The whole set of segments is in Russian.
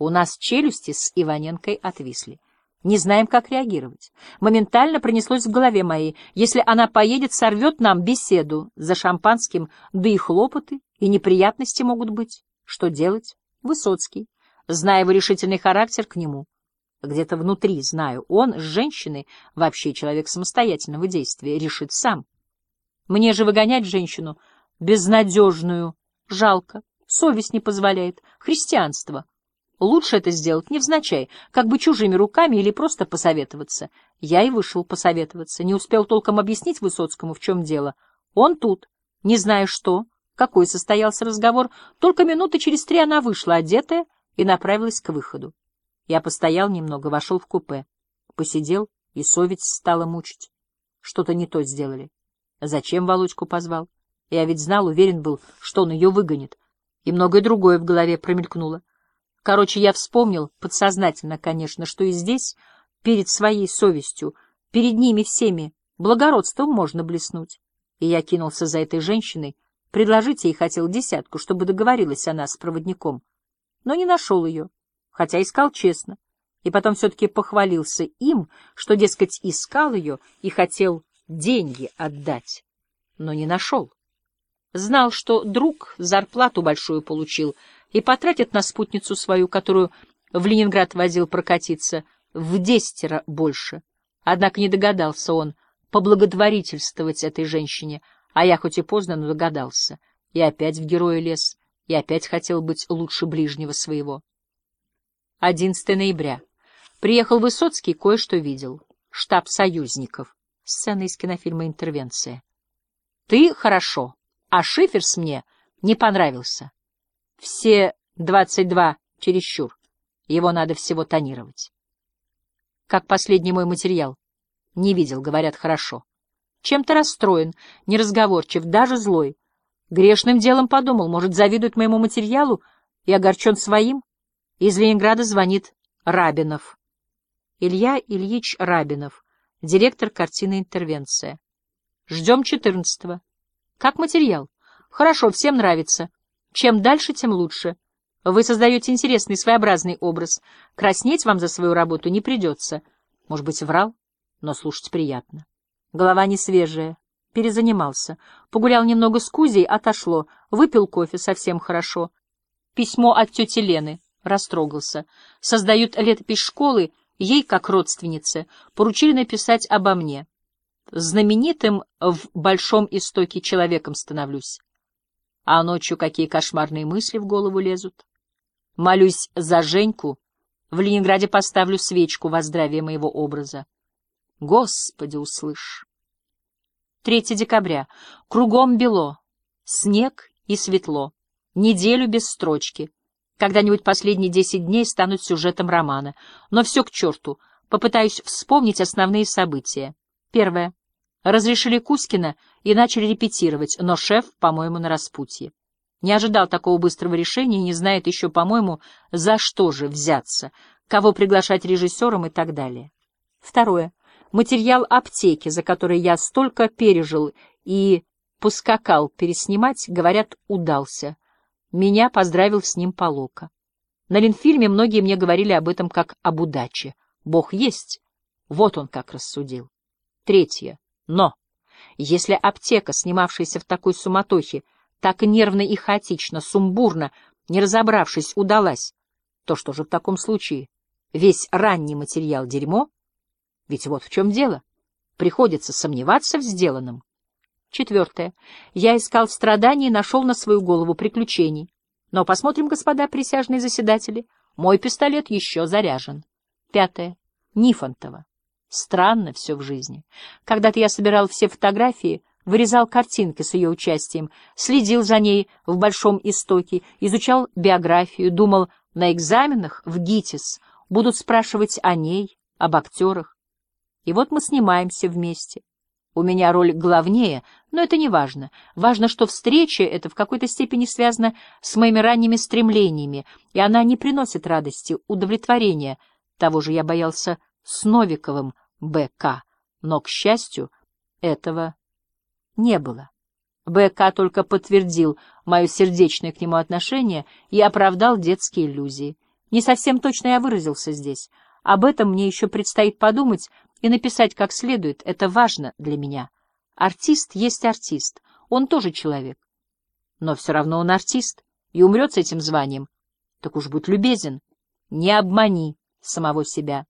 У нас челюсти с Иваненкой отвисли. Не знаем, как реагировать. Моментально пронеслось в голове моей. Если она поедет, сорвет нам беседу за шампанским, да и хлопоты, и неприятности могут быть. Что делать? Высоцкий. Зная его решительный характер, к нему. Где-то внутри знаю, он с женщиной, вообще человек самостоятельного действия, решит сам. Мне же выгонять женщину безнадежную жалко, совесть не позволяет, христианство. Лучше это сделать невзначай, как бы чужими руками или просто посоветоваться. Я и вышел посоветоваться, не успел толком объяснить Высоцкому, в чем дело. Он тут, не зная что, какой состоялся разговор, только минуты через три она вышла, одетая, и направилась к выходу. Я постоял немного, вошел в купе, посидел, и совесть стала мучить. Что-то не то сделали. Зачем Володьку позвал? Я ведь знал, уверен был, что он ее выгонит. И многое другое в голове промелькнуло. Короче, я вспомнил, подсознательно, конечно, что и здесь, перед своей совестью, перед ними всеми, благородством можно блеснуть. И я кинулся за этой женщиной, предложить ей хотел десятку, чтобы договорилась она с проводником. Но не нашел ее, хотя искал честно. И потом все-таки похвалился им, что, дескать, искал ее и хотел деньги отдать, но не нашел. Знал, что друг зарплату большую получил — и потратит на спутницу свою, которую в Ленинград возил прокатиться, в десятеро больше. Однако не догадался он поблаготворительствовать этой женщине, а я хоть и поздно, но догадался. И опять в героя лез, и опять хотел быть лучше ближнего своего. 11 ноября. Приехал Высоцкий, кое-что видел. Штаб союзников. Сцена из кинофильма «Интервенция». Ты хорошо, а Шиферс мне не понравился. Все двадцать два чересчур. Его надо всего тонировать. Как последний мой материал. Не видел, говорят, хорошо. Чем-то расстроен, неразговорчив, даже злой. Грешным делом подумал, может, завидует моему материалу и огорчен своим. Из Ленинграда звонит Рабинов. Илья Ильич Рабинов, директор картины «Интервенция». Ждем четырнадцатого. Как материал? Хорошо, всем нравится. Чем дальше, тем лучше. Вы создаете интересный, своеобразный образ. Краснеть вам за свою работу не придется. Может быть, врал, но слушать приятно. Голова не свежая. Перезанимался. Погулял немного с Кузей, отошло. Выпил кофе, совсем хорошо. Письмо от тети Лены. Растрогался. Создают летопись школы, ей, как родственнице, поручили написать обо мне. Знаменитым в Большом Истоке человеком становлюсь. А ночью какие кошмарные мысли в голову лезут. Молюсь за Женьку, в Ленинграде поставлю свечку во здравие моего образа. Господи, услышь! 3 декабря. Кругом бело. Снег и светло. Неделю без строчки. Когда-нибудь последние десять дней станут сюжетом романа. Но все к черту. Попытаюсь вспомнить основные события. Первое. Разрешили Кузькина и начали репетировать, но шеф, по-моему, на распутье. Не ожидал такого быстрого решения и не знает еще, по-моему, за что же взяться, кого приглашать режиссером и так далее. Второе. Материал аптеки, за который я столько пережил и поскакал переснимать, говорят, удался. Меня поздравил с ним Полока. На Ленфильме многие мне говорили об этом как об удаче. Бог есть. Вот он как рассудил. Третье. Но если аптека, снимавшаяся в такой суматохе, так нервно и хаотично, сумбурно, не разобравшись, удалась, то что же в таком случае? Весь ранний материал — дерьмо? Ведь вот в чем дело. Приходится сомневаться в сделанном. Четвертое. Я искал страданий и нашел на свою голову приключений. Но посмотрим, господа присяжные заседатели, мой пистолет еще заряжен. Пятое. Нифонтова. Странно все в жизни. Когда-то я собирал все фотографии, вырезал картинки с ее участием, следил за ней в Большом Истоке, изучал биографию, думал, на экзаменах в ГИТИС будут спрашивать о ней, об актерах. И вот мы снимаемся вместе. У меня роль главнее, но это не важно. Важно, что встреча эта в какой-то степени связана с моими ранними стремлениями, и она не приносит радости, удовлетворения. Того же я боялся с Новиковым БК, но, к счастью, этого не было. БК только подтвердил мое сердечное к нему отношение и оправдал детские иллюзии. Не совсем точно я выразился здесь. Об этом мне еще предстоит подумать и написать как следует. Это важно для меня. Артист есть артист. Он тоже человек. Но все равно он артист и умрет с этим званием. Так уж будь любезен. Не обмани самого себя.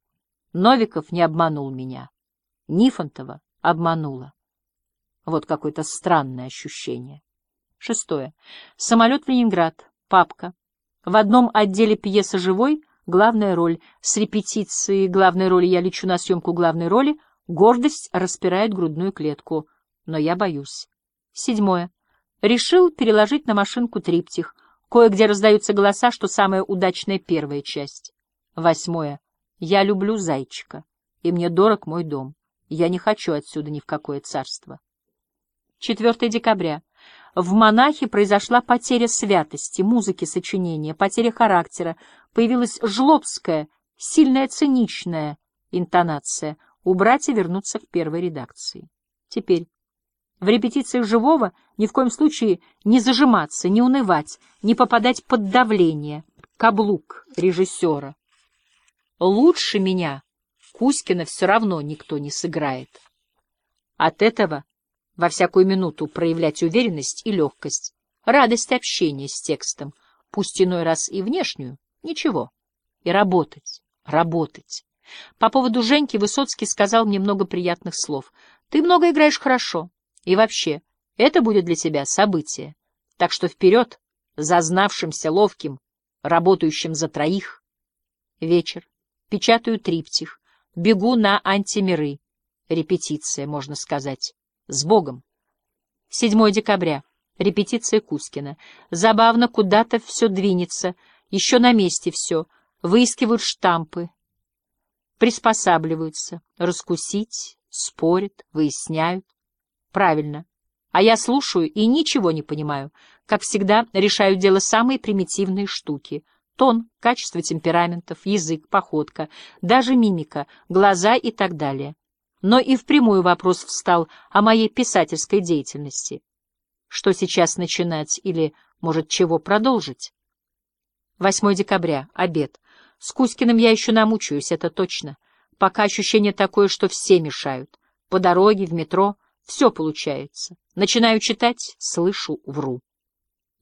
Новиков не обманул меня. Нифонтова обманула. Вот какое-то странное ощущение. Шестое. Самолет в Ленинград. Папка. В одном отделе пьеса «Живой» главная роль. С репетиции главной роли я лечу на съемку главной роли. Гордость распирает грудную клетку. Но я боюсь. Седьмое. Решил переложить на машинку триптих. Кое-где раздаются голоса, что самая удачная первая часть. Восьмое. Я люблю зайчика, и мне дорог мой дом. Я не хочу отсюда ни в какое царство. 4 декабря. В монахе произошла потеря святости, музыки сочинения, потеря характера, появилась жлобская, сильная циничная интонация. Убрать и вернуться в первой редакции. Теперь в репетициях живого ни в коем случае не зажиматься, не унывать, не попадать под давление, каблук режиссера. Лучше меня Кузькина все равно никто не сыграет. От этого во всякую минуту проявлять уверенность и легкость, радость общения с текстом, пусть иной раз и внешнюю, ничего, и работать, работать. По поводу Женьки Высоцкий сказал мне много приятных слов. «Ты много играешь хорошо, и вообще, это будет для тебя событие. Так что вперед, зазнавшимся, ловким, работающим за троих. Вечер. Печатаю триптих. Бегу на антимиры. Репетиция, можно сказать. С Богом. 7 декабря. Репетиция Кускина. Забавно, куда-то все двинется. Еще на месте все. Выискивают штампы. Приспосабливаются. Раскусить, спорят, выясняют. Правильно. А я слушаю и ничего не понимаю. Как всегда, решаю дело самые примитивные штуки. Тон, качество темпераментов, язык, походка, даже мимика, глаза и так далее. Но и впрямую вопрос встал о моей писательской деятельности. Что сейчас начинать или, может, чего продолжить? 8 декабря. Обед. С Кузькиным я еще намучаюсь, это точно. Пока ощущение такое, что все мешают. По дороге, в метро — все получается. Начинаю читать, слышу, вру.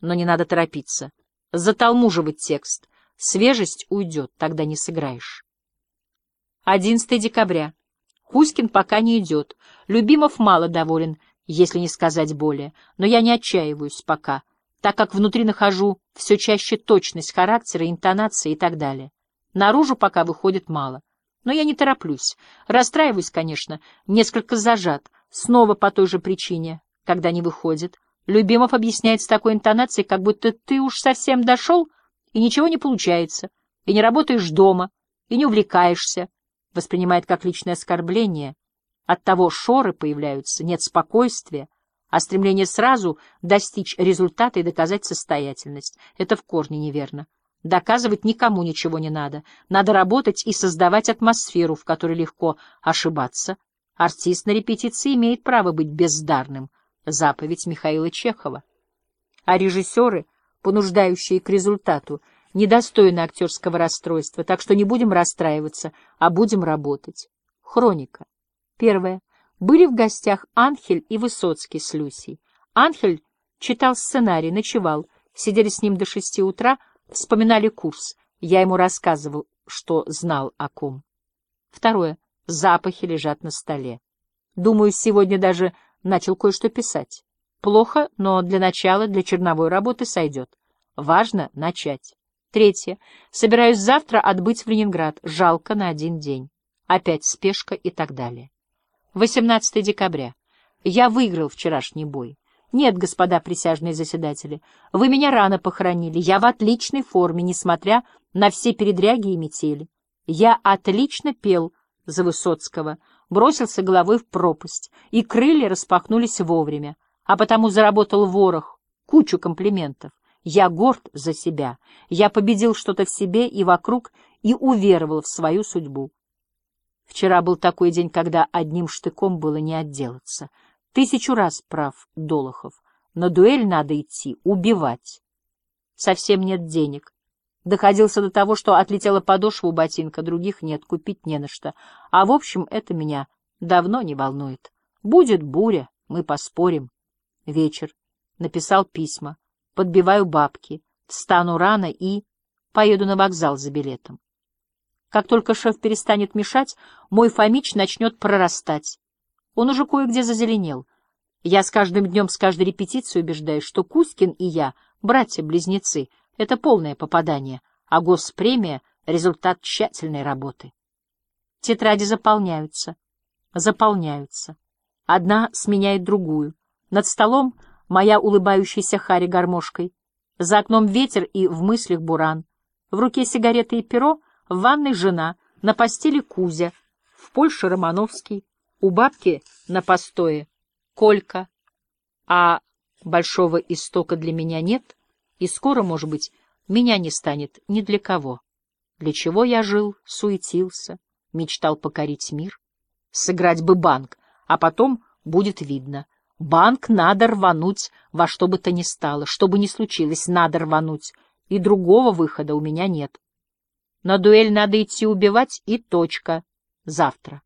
Но не надо торопиться. Заталмуживать текст. Свежесть уйдет, тогда не сыграешь. 11 декабря. Кузькин пока не идет. Любимов мало доволен, если не сказать более. Но я не отчаиваюсь пока, так как внутри нахожу все чаще точность характера, интонации и так далее. Наружу пока выходит мало. Но я не тороплюсь. Расстраиваюсь, конечно, несколько зажат, Снова по той же причине, когда не выходит. Любимов объясняет с такой интонацией, как будто ты уж совсем дошел, и ничего не получается, и не работаешь дома, и не увлекаешься. Воспринимает как личное оскорбление. От того шоры появляются, нет спокойствия, а стремление сразу достичь результата и доказать состоятельность. Это в корне неверно. Доказывать никому ничего не надо. Надо работать и создавать атмосферу, в которой легко ошибаться, Артист на репетиции имеет право быть бездарным. Заповедь Михаила Чехова. А режиссеры, понуждающие к результату, недостойны актерского расстройства, так что не будем расстраиваться, а будем работать. Хроника. Первое. Были в гостях Анхель и Высоцкий с Люсей. Анхель читал сценарий, ночевал, сидели с ним до шести утра, вспоминали курс. Я ему рассказывал, что знал о ком. Второе. Запахи лежат на столе. Думаю, сегодня даже начал кое-что писать. Плохо, но для начала, для черновой работы сойдет. Важно начать. Третье. Собираюсь завтра отбыть в Ленинград. Жалко на один день. Опять спешка и так далее. 18 декабря. Я выиграл вчерашний бой. Нет, господа присяжные заседатели, вы меня рано похоронили. Я в отличной форме, несмотря на все передряги и метели. Я отлично пел за Высоцкого, бросился головой в пропасть, и крылья распахнулись вовремя, а потому заработал ворох, кучу комплиментов. Я горд за себя, я победил что-то в себе и вокруг и уверовал в свою судьбу. Вчера был такой день, когда одним штыком было не отделаться. Тысячу раз прав Долохов. На дуэль надо идти, убивать. Совсем нет денег. Доходился до того, что отлетела подошва у ботинка, других нет, купить не на что. А в общем, это меня давно не волнует. Будет буря, мы поспорим. Вечер. Написал письма. Подбиваю бабки. Встану рано и... Поеду на вокзал за билетом. Как только шеф перестанет мешать, мой Фомич начнет прорастать. Он уже кое-где зазеленел. Я с каждым днем, с каждой репетицией убеждаюсь, что Кузькин и я — братья-близнецы. Это полное попадание, а госпремия — результат тщательной работы. Тетради заполняются, заполняются. Одна сменяет другую. Над столом моя улыбающаяся Хари гармошкой. За окном ветер и в мыслях буран. В руке сигареты и перо, в ванной жена, на постели Кузя, в Польше Романовский, у бабки на постое Колька. А большого истока для меня нет, и скоро, может быть, меня не станет ни для кого. Для чего я жил, суетился, мечтал покорить мир? Сыграть бы банк, а потом будет видно. Банк надо рвануть во что бы то ни стало, что бы ни случилось, надо рвануть, и другого выхода у меня нет. На дуэль надо идти убивать, и точка. Завтра.